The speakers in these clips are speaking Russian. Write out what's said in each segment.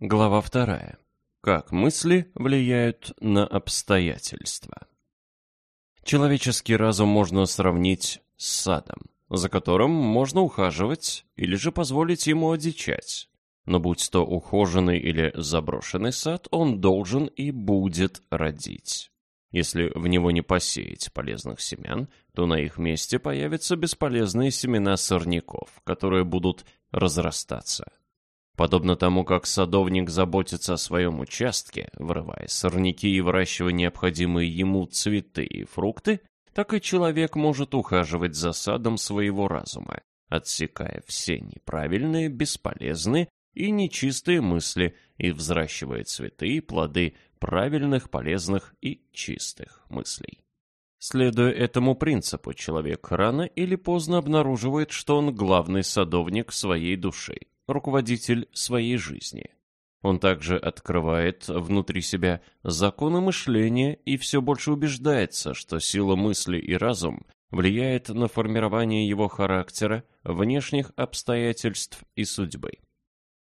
Глава вторая. Как мысли влияют на обстоятельства. Человеческий разум можно сравнить с садом, за которым можно ухаживать или же позволить ему одичать. Но будь то ухоженный или заброшенный сад, он должен и будет родить. Если в него не посеять полезных семян, то на их месте появятся бесполезные семена сорняков, которые будут разрастаться. Подобно тому, как садовник заботится о своем участке, вырывая сорняки и выращивая необходимые ему цветы и фрукты, так и человек может ухаживать за садом своего разума, отсекая все неправильные, бесполезные и нечистые мысли и взращивая цветы и плоды правильных, полезных и чистых мыслей. Следуя этому принципу, человек рано или поздно обнаруживает, что он главный садовник своей души, руководитель своей жизни. Он также открывает внутри себя законы мышления и все больше убеждается, что сила мысли и разум влияет на формирование его характера, внешних обстоятельств и судьбы.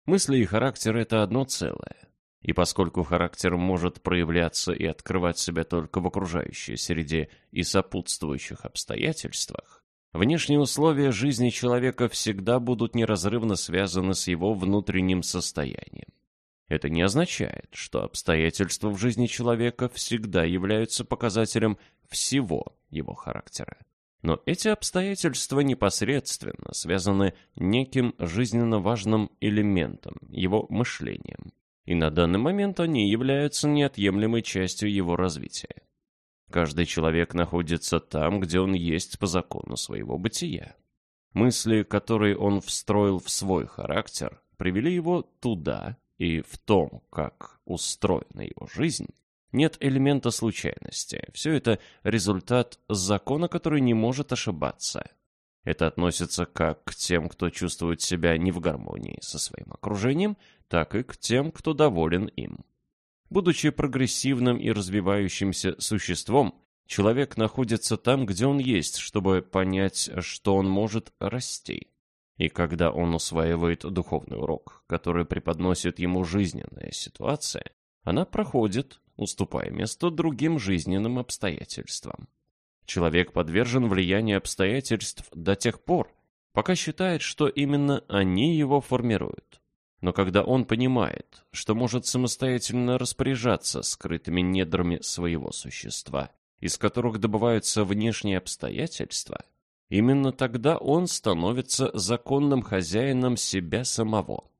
Мысли и характер – это одно целое. И поскольку характер может проявляться и открывать себя только в окружающей среде и сопутствующих обстоятельствах, Внешние условия жизни человека всегда будут неразрывно связаны с его внутренним состоянием. Это не означает, что обстоятельства в жизни человека всегда являются показателем всего его характера. Но эти обстоятельства непосредственно связаны неким жизненно важным элементом, его мышлением. И на данный момент они являются неотъемлемой частью его развития. Каждый человек находится там, где он есть по закону своего бытия. Мысли, которые он встроил в свой характер, привели его туда, и в том, как устроена его жизнь, нет элемента случайности. Все это результат закона, который не может ошибаться. Это относится как к тем, кто чувствует себя не в гармонии со своим окружением, так и к тем, кто доволен им. Будучи прогрессивным и развивающимся существом, человек находится там, где он есть, чтобы понять, что он может расти. И когда он усваивает духовный урок, который преподносит ему жизненная ситуация, она проходит, уступая место другим жизненным обстоятельствам. Человек подвержен влиянию обстоятельств до тех пор, пока считает, что именно они его формируют. Но когда он понимает, что может самостоятельно распоряжаться скрытыми недрами своего существа, из которых добываются внешние обстоятельства, именно тогда он становится законным хозяином себя самого.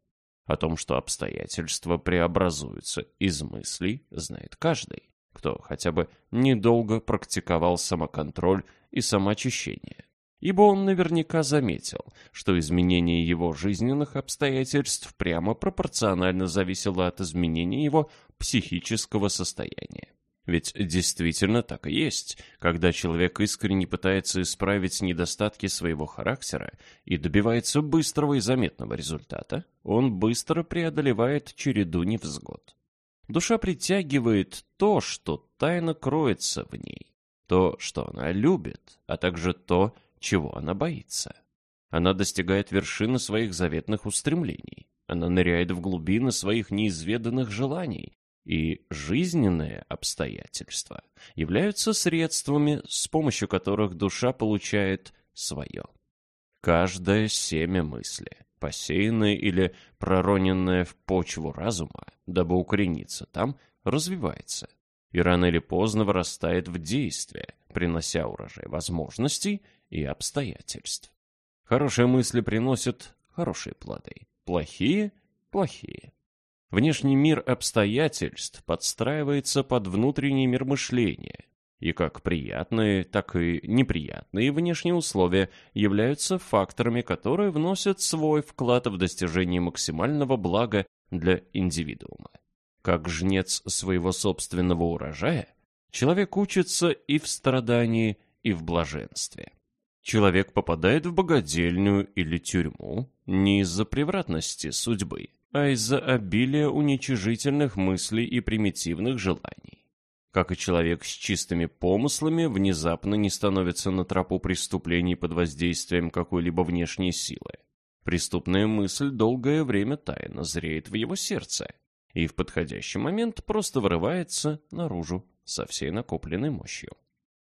О том, что обстоятельства преобразуются из мыслей, знает каждый, кто хотя бы недолго практиковал самоконтроль и самоочищение ибо он наверняка заметил, что изменение его жизненных обстоятельств прямо пропорционально зависело от изменения его психического состояния. Ведь действительно так и есть, когда человек искренне пытается исправить недостатки своего характера и добивается быстрого и заметного результата, он быстро преодолевает череду невзгод. Душа притягивает то, что тайно кроется в ней, то, что она любит, а также то, чего она боится. Она достигает вершины своих заветных устремлений. Она ныряет в глубины своих неизведанных желаний. И жизненные обстоятельства являются средствами, с помощью которых душа получает свое. Каждое семя мысли, посеянное или пророненное в почву разума, дабы укорениться там, развивается и рано или поздно вырастает в действие, принося урожай возможностей и обстоятельств. Хорошие мысли приносят хорошие плоды, плохие – плохие. Внешний мир обстоятельств подстраивается под внутренний мир мышления, и как приятные, так и неприятные внешние условия являются факторами, которые вносят свой вклад в достижение максимального блага для индивидуума. Как жнец своего собственного урожая, человек учится и в страдании, и в блаженстве. Человек попадает в богадельню или тюрьму не из-за превратности судьбы, а из-за обилия уничижительных мыслей и примитивных желаний. Как и человек с чистыми помыслами внезапно не становится на тропу преступлений под воздействием какой-либо внешней силы. Преступная мысль долгое время тайно зреет в его сердце, и в подходящий момент просто вырывается наружу со всей накопленной мощью.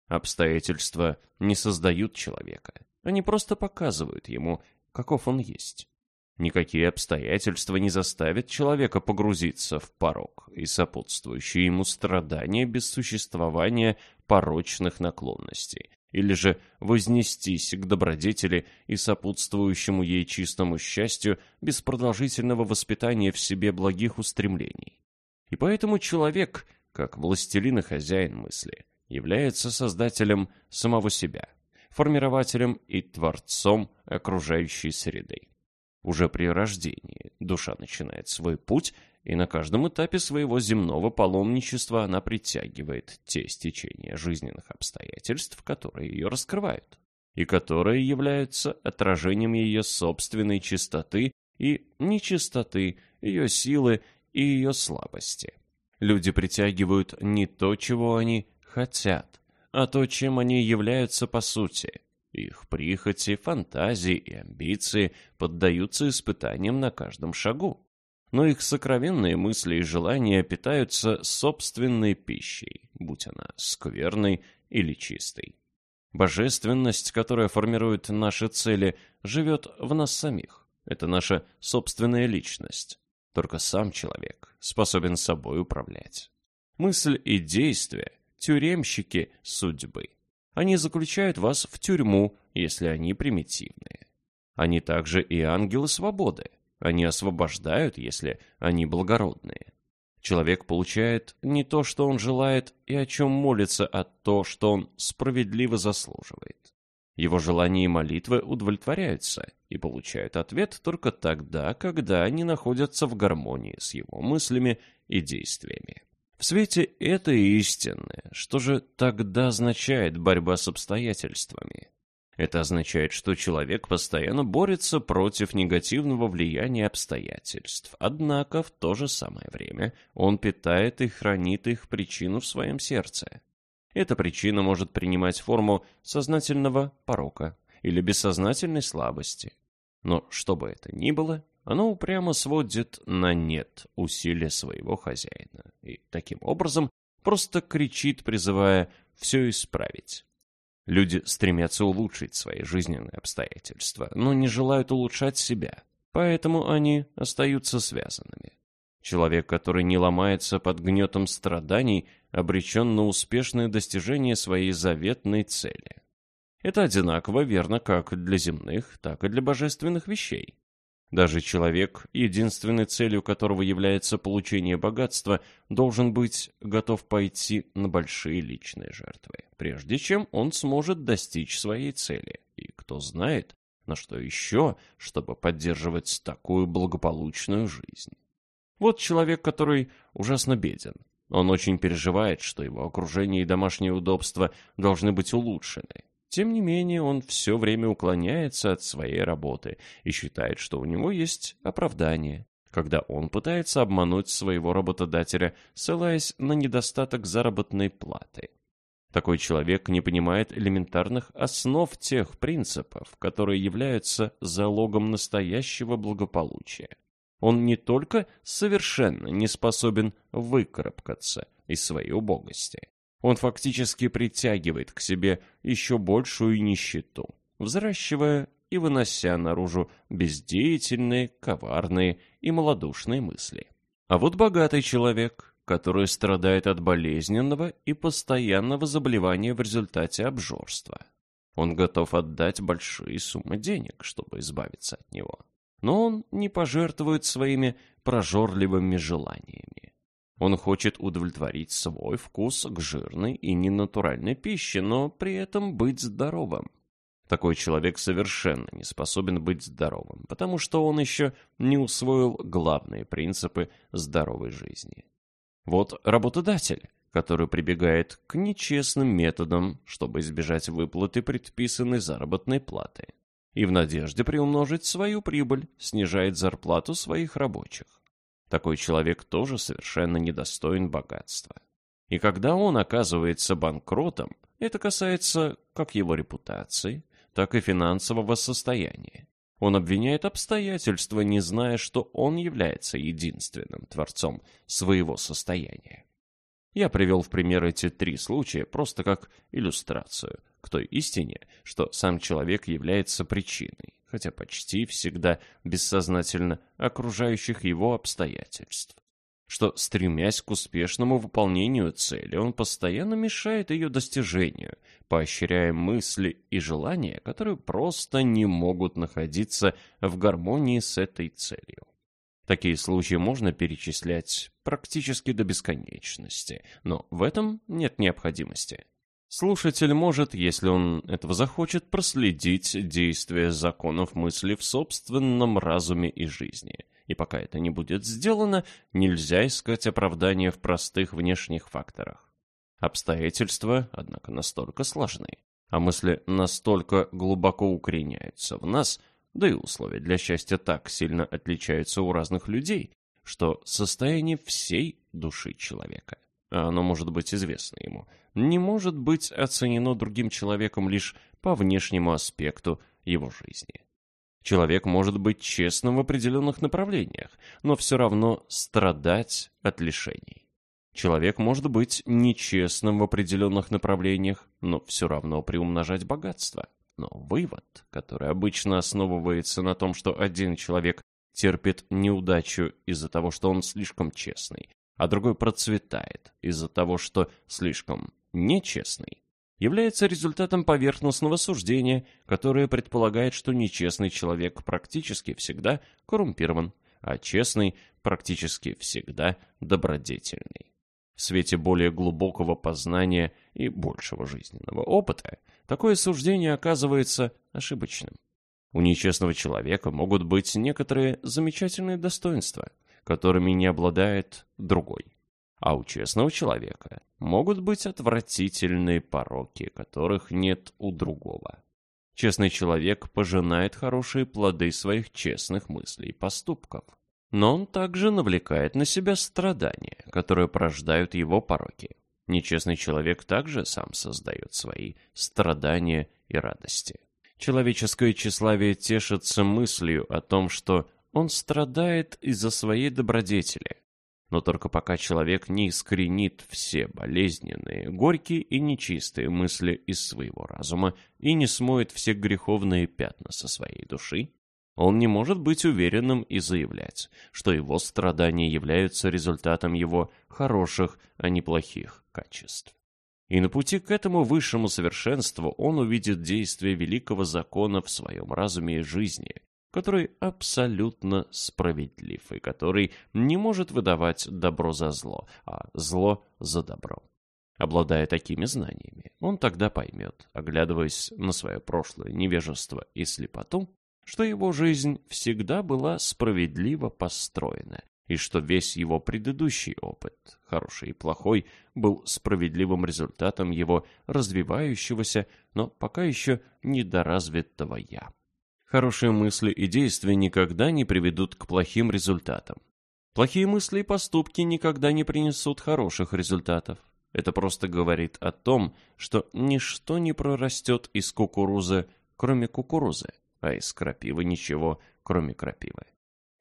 Обстоятельства не создают человека, они просто показывают ему, каков он есть. Никакие обстоятельства не заставят человека погрузиться в порог и сопутствующие ему страдания без существования порочных наклонностей, или же вознестись к добродетели и сопутствующему ей чистому счастью без продолжительного воспитания в себе благих устремлений. И поэтому человек, как властелин и хозяин мысли, является создателем самого себя, формирователем и творцом окружающей среды. Уже при рождении душа начинает свой путь, и на каждом этапе своего земного паломничества она притягивает те стечения жизненных обстоятельств, которые ее раскрывают, и которые являются отражением ее собственной чистоты и нечистоты, ее силы и ее слабости. Люди притягивают не то, чего они хотят, а то, чем они являются по сути, их прихоти, фантазии и амбиции поддаются испытаниям на каждом шагу. Но их сокровенные мысли и желания питаются собственной пищей, будь она скверной или чистой. Божественность, которая формирует наши цели, живет в нас самих. Это наша собственная личность. Только сам человек способен собой управлять. Мысль и действие – тюремщики судьбы. Они заключают вас в тюрьму, если они примитивные. Они также и ангелы свободы. Они освобождают, если они благородные. Человек получает не то, что он желает и о чем молится, а то, что он справедливо заслуживает. Его желания и молитвы удовлетворяются и получают ответ только тогда, когда они находятся в гармонии с его мыслями и действиями. В свете этой истины, что же тогда означает борьба с обстоятельствами? Это означает, что человек постоянно борется против негативного влияния обстоятельств, однако в то же самое время он питает и хранит их причину в своем сердце. Эта причина может принимать форму сознательного порока или бессознательной слабости. Но что бы это ни было, оно упрямо сводит на нет усилия своего хозяина и таким образом просто кричит, призывая все исправить. Люди стремятся улучшить свои жизненные обстоятельства, но не желают улучшать себя, поэтому они остаются связанными. Человек, который не ломается под гнетом страданий, обречен на успешное достижение своей заветной цели. Это одинаково верно как для земных, так и для божественных вещей. Даже человек, единственной целью которого является получение богатства, должен быть готов пойти на большие личные жертвы, прежде чем он сможет достичь своей цели. И кто знает, на что еще, чтобы поддерживать такую благополучную жизнь. Вот человек, который ужасно беден. Он очень переживает, что его окружение и домашние удобства должны быть улучшены. Тем не менее, он все время уклоняется от своей работы и считает, что у него есть оправдание, когда он пытается обмануть своего работодателя, ссылаясь на недостаток заработной платы. Такой человек не понимает элементарных основ тех принципов, которые являются залогом настоящего благополучия. Он не только совершенно не способен выкарабкаться из своей убогости, он фактически притягивает к себе еще большую нищету, взращивая и вынося наружу бездеятельные, коварные и малодушные мысли. А вот богатый человек, который страдает от болезненного и постоянного заболевания в результате обжорства. Он готов отдать большие суммы денег, чтобы избавиться от него. Но он не пожертвует своими прожорливыми желаниями. Он хочет удовлетворить свой вкус к жирной и ненатуральной пище, но при этом быть здоровым. Такой человек совершенно не способен быть здоровым, потому что он еще не усвоил главные принципы здоровой жизни. Вот работодатель, который прибегает к нечестным методам, чтобы избежать выплаты предписанной заработной платы, и в надежде приумножить свою прибыль снижает зарплату своих рабочих. Такой человек тоже совершенно недостоин богатства. И когда он оказывается банкротом, это касается как его репутации, так и финансового состояния. Он обвиняет обстоятельства, не зная, что он является единственным творцом своего состояния. Я привел в пример эти три случая просто как иллюстрацию к той истине, что сам человек является причиной, хотя почти всегда бессознательно окружающих его обстоятельств что, стремясь к успешному выполнению цели, он постоянно мешает ее достижению, поощряя мысли и желания, которые просто не могут находиться в гармонии с этой целью. Такие случаи можно перечислять практически до бесконечности, но в этом нет необходимости. Слушатель может, если он этого захочет, проследить действие законов мысли в собственном разуме и жизни – и пока это не будет сделано, нельзя искать оправдания в простых внешних факторах. Обстоятельства, однако, настолько сложны, а мысли настолько глубоко укореняются в нас, да и условия для счастья так сильно отличаются у разных людей, что состояние всей души человека, а оно может быть известно ему, не может быть оценено другим человеком лишь по внешнему аспекту его жизни. Человек может быть честным в определенных направлениях, но все равно страдать от лишений. Человек может быть нечестным в определенных направлениях, но все равно приумножать богатство. Но вывод, который обычно основывается на том, что один человек терпит неудачу из-за того, что он слишком честный, а другой процветает из-за того, что слишком нечестный, является результатом поверхностного суждения, которое предполагает, что нечестный человек практически всегда коррумпирован, а честный практически всегда добродетельный. В свете более глубокого познания и большего жизненного опыта такое суждение оказывается ошибочным. У нечестного человека могут быть некоторые замечательные достоинства, которыми не обладает другой. А у честного человека могут быть отвратительные пороки, которых нет у другого. Честный человек пожинает хорошие плоды своих честных мыслей и поступков. Но он также навлекает на себя страдания, которые порождают его пороки. Нечестный человек также сам создает свои страдания и радости. Человеческое тщеславие тешится мыслью о том, что он страдает из-за своей добродетели, но только пока человек не искоренит все болезненные, горькие и нечистые мысли из своего разума и не смоет все греховные пятна со своей души, он не может быть уверенным и заявлять, что его страдания являются результатом его хороших, а не плохих качеств. И на пути к этому высшему совершенству он увидит действие великого закона в своем разуме и жизни, который абсолютно справедлив и который не может выдавать добро за зло, а зло за добро. Обладая такими знаниями, он тогда поймет, оглядываясь на свое прошлое невежество и слепоту, что его жизнь всегда была справедливо построена, и что весь его предыдущий опыт, хороший и плохой, был справедливым результатом его развивающегося, но пока еще недоразвитого «я». Хорошие мысли и действия никогда не приведут к плохим результатам. Плохие мысли и поступки никогда не принесут хороших результатов. Это просто говорит о том, что ничто не прорастет из кукурузы, кроме кукурузы, а из крапивы ничего, кроме крапивы.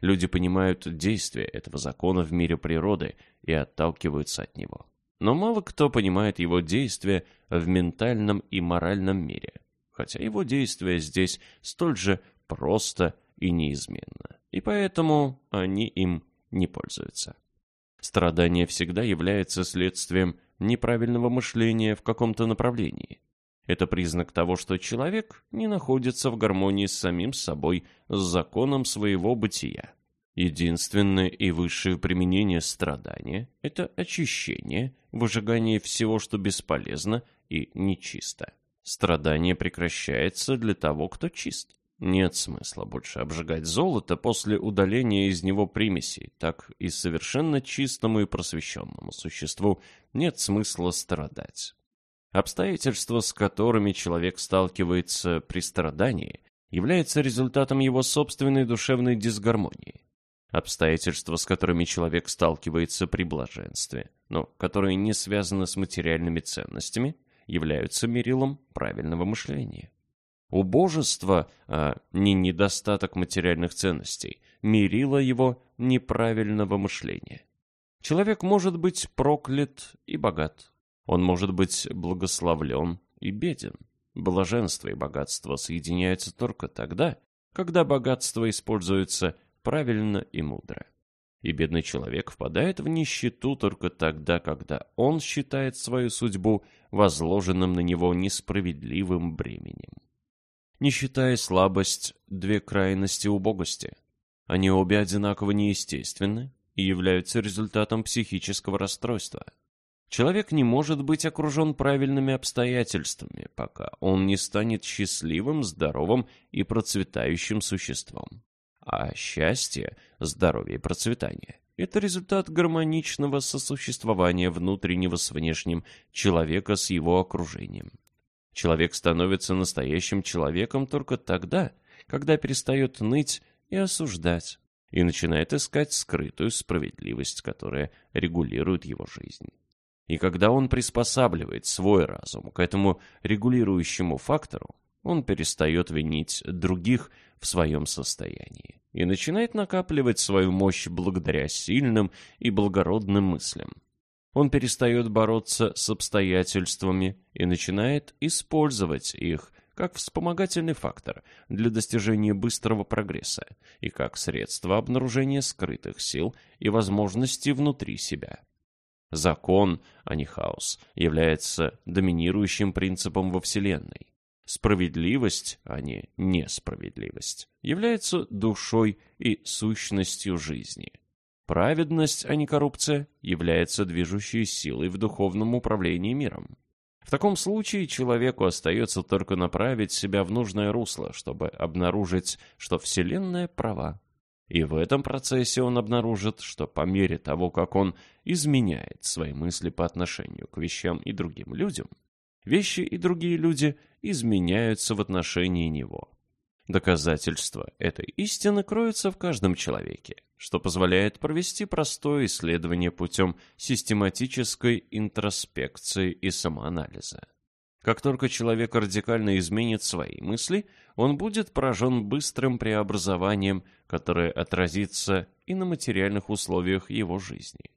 Люди понимают действие этого закона в мире природы и отталкиваются от него. Но мало кто понимает его действия в ментальном и моральном мире хотя его действие здесь столь же просто и неизменно, и поэтому они им не пользуются. Страдание всегда является следствием неправильного мышления в каком-то направлении. Это признак того, что человек не находится в гармонии с самим собой, с законом своего бытия. Единственное и высшее применение страдания – это очищение, выжигание всего, что бесполезно и нечисто. Страдание прекращается для того, кто чист. Нет смысла больше обжигать золото после удаления из него примесей, так и совершенно чистому и просвещенному существу нет смысла страдать. Обстоятельства, с которыми человек сталкивается при страдании, являются результатом его собственной душевной дисгармонии. Обстоятельства, с которыми человек сталкивается при блаженстве, но которые не связаны с материальными ценностями – являются мерилом правильного мышления. Убожество, а не недостаток материальных ценностей, мерило его неправильного мышления. Человек может быть проклят и богат. Он может быть благословлен и беден. Блаженство и богатство соединяются только тогда, когда богатство используется правильно и мудро. И бедный человек впадает в нищету только тогда, когда он считает свою судьбу возложенным на него несправедливым бременем не считая слабость, две крайности убогости. Они обе одинаково неестественны и являются результатом психического расстройства. Человек не может быть окружен правильными обстоятельствами, пока он не станет счастливым, здоровым и процветающим существом. А счастье, здоровье и процветание – это результат гармоничного сосуществования внутреннего с внешним человека с его окружением. Человек становится настоящим человеком только тогда, когда перестает ныть и осуждать, и начинает искать скрытую справедливость, которая регулирует его жизнь. И когда он приспосабливает свой разум к этому регулирующему фактору, он перестает винить других в своем состоянии и начинает накапливать свою мощь благодаря сильным и благородным мыслям. Он перестает бороться с обстоятельствами и начинает использовать их как вспомогательный фактор для достижения быстрого прогресса и как средство обнаружения скрытых сил и возможностей внутри себя. Закон, а не хаос, является доминирующим принципом во Вселенной. Справедливость, а не несправедливость, является душой и сущностью жизни – Праведность, а не коррупция, является движущей силой в духовном управлении миром. В таком случае человеку остается только направить себя в нужное русло, чтобы обнаружить, что Вселенная права. И в этом процессе он обнаружит, что по мере того, как он изменяет свои мысли по отношению к вещам и другим людям, вещи и другие люди изменяются в отношении него. Доказательства этой истины кроются в каждом человеке, что позволяет провести простое исследование путем систематической интроспекции и самоанализа. Как только человек радикально изменит свои мысли, он будет поражен быстрым преобразованием, которое отразится и на материальных условиях его жизни.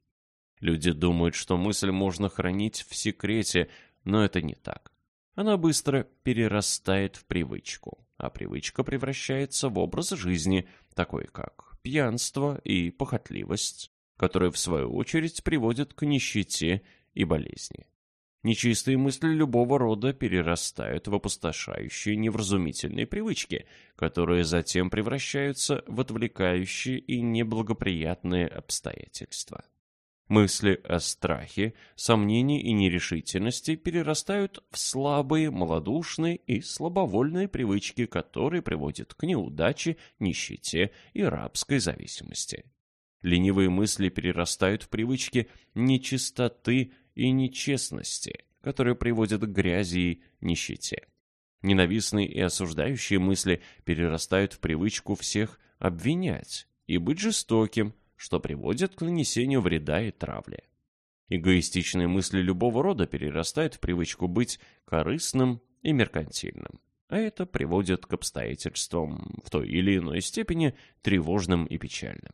Люди думают, что мысль можно хранить в секрете, но это не так. Она быстро перерастает в привычку а привычка превращается в образ жизни, такой как пьянство и похотливость, которые, в свою очередь, приводят к нищете и болезни. Нечистые мысли любого рода перерастают в опустошающие невразумительные привычки, которые затем превращаются в отвлекающие и неблагоприятные обстоятельства. Мысли о страхе, сомнении и нерешительности перерастают в слабые, малодушные и слабовольные привычки, которые приводят к неудаче, нищете и рабской зависимости. Ленивые мысли перерастают в привычки нечистоты и нечестности, которые приводят к грязи и нищете. Ненавистные и осуждающие мысли перерастают в привычку всех обвинять и быть жестоким, что приводит к нанесению вреда и травле. Эгоистичные мысли любого рода перерастают в привычку быть корыстным и меркантильным, а это приводит к обстоятельствам в той или иной степени тревожным и печальным.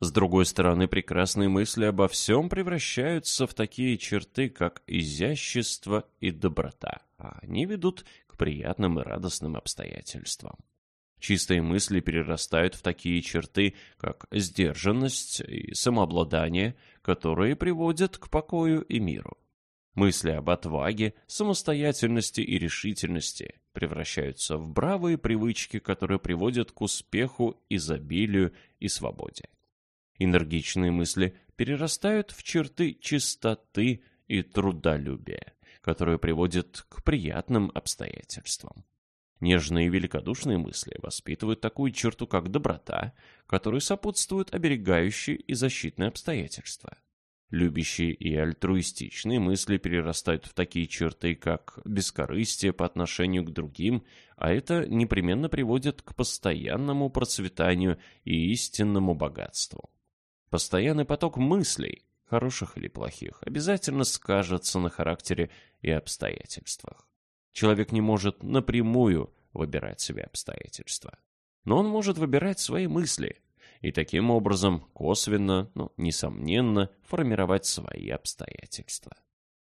С другой стороны, прекрасные мысли обо всем превращаются в такие черты, как изящество и доброта, а они ведут к приятным и радостным обстоятельствам. Чистые мысли перерастают в такие черты, как сдержанность и самообладание, которые приводят к покою и миру. Мысли об отваге, самостоятельности и решительности превращаются в бравые привычки, которые приводят к успеху, изобилию и свободе. Энергичные мысли перерастают в черты чистоты и трудолюбия, которые приводят к приятным обстоятельствам. Нежные и великодушные мысли воспитывают такую черту, как доброта, которой сопутствуют оберегающие и защитные обстоятельства. Любящие и альтруистичные мысли перерастают в такие черты, как бескорыстие по отношению к другим, а это непременно приводит к постоянному процветанию и истинному богатству. Постоянный поток мыслей, хороших или плохих, обязательно скажется на характере и обстоятельствах. Человек не может напрямую выбирать себе обстоятельства. Но он может выбирать свои мысли и таким образом косвенно, но несомненно, формировать свои обстоятельства.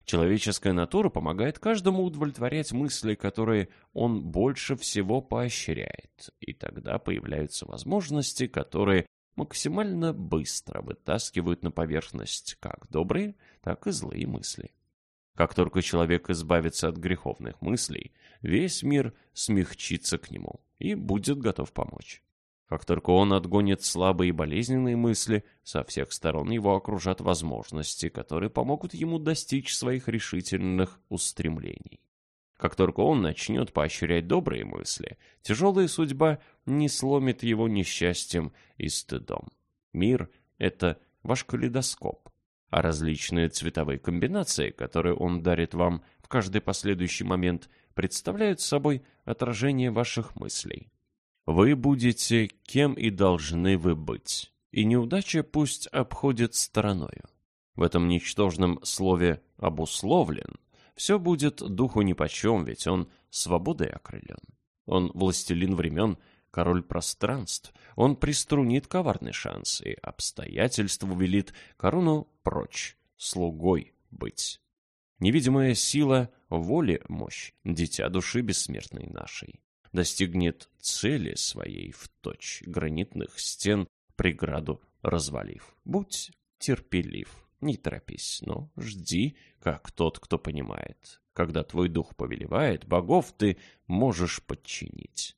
Человеческая натура помогает каждому удовлетворять мысли, которые он больше всего поощряет, и тогда появляются возможности, которые максимально быстро вытаскивают на поверхность как добрые, так и злые мысли. Как только человек избавится от греховных мыслей, весь мир смягчится к нему и будет готов помочь. Как только он отгонит слабые и болезненные мысли, со всех сторон его окружат возможности, которые помогут ему достичь своих решительных устремлений. Как только он начнет поощрять добрые мысли, тяжелая судьба не сломит его несчастьем и стыдом. Мир — это ваш калейдоскоп, а различные цветовые комбинации, которые он дарит вам в каждый последующий момент, представляют собой отражение ваших мыслей. Вы будете кем и должны вы быть, и неудача пусть обходит стороною. В этом ничтожном слове «обусловлен» все будет духу нипочем, ведь он свободой окрылен. Он властелин времен, король пространств, он приструнит коварный шанс, и обстоятельство велит корону прочь, слугой быть. Невидимая сила, воли мощь, дитя души бессмертной нашей достигнет цели своей в точь гранитных стен, преграду развалив. Будь терпелив, не торопись, но жди, как тот, кто понимает. Когда твой дух повелевает, богов ты можешь подчинить.